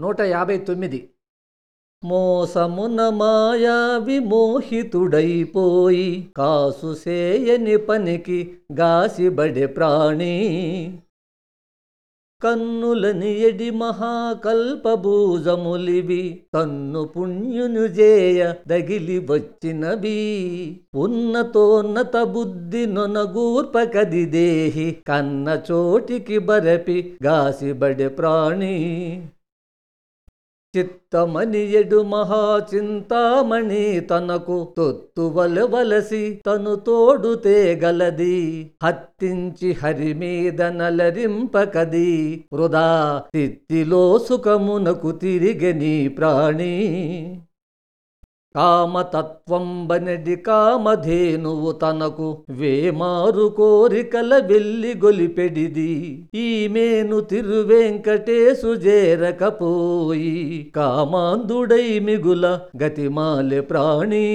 నూట యాభై తొమ్మిది. మోసమున మాయా విమోహితుడైపోయి కాసు సేయని పనికి గాసిబడే ప్రాణి. కన్నులని ఎడి మహాకల్పభూజములివి తన్ను పుణ్యును జేయ దగిలి వచ్చినవి. ఉన్నతోన్నత బుద్ధి నొనగూర్పకది దేహి కన్న చోటికి బరపి గాసిబడే ప్రాణి. చిత్తమని ఎడు మహాచింతామణి తనకు తొత్తువలవలసి తను తోడుతే తేగలది. హత్తించి హరి మీద నలరింపకది. వృధా తిత్తిలో సుఖమునకు తిరిగని ప్రాణి. కామతత్వం బనడి కామధేనువు తనకు వేమారు కోరికల వెళ్ళి గొలిపెడిది. ఈమెను తిరువెంకటేశు చేరకపోయి కామాందుడై మిగుల గతిమాలె ప్రాణీ.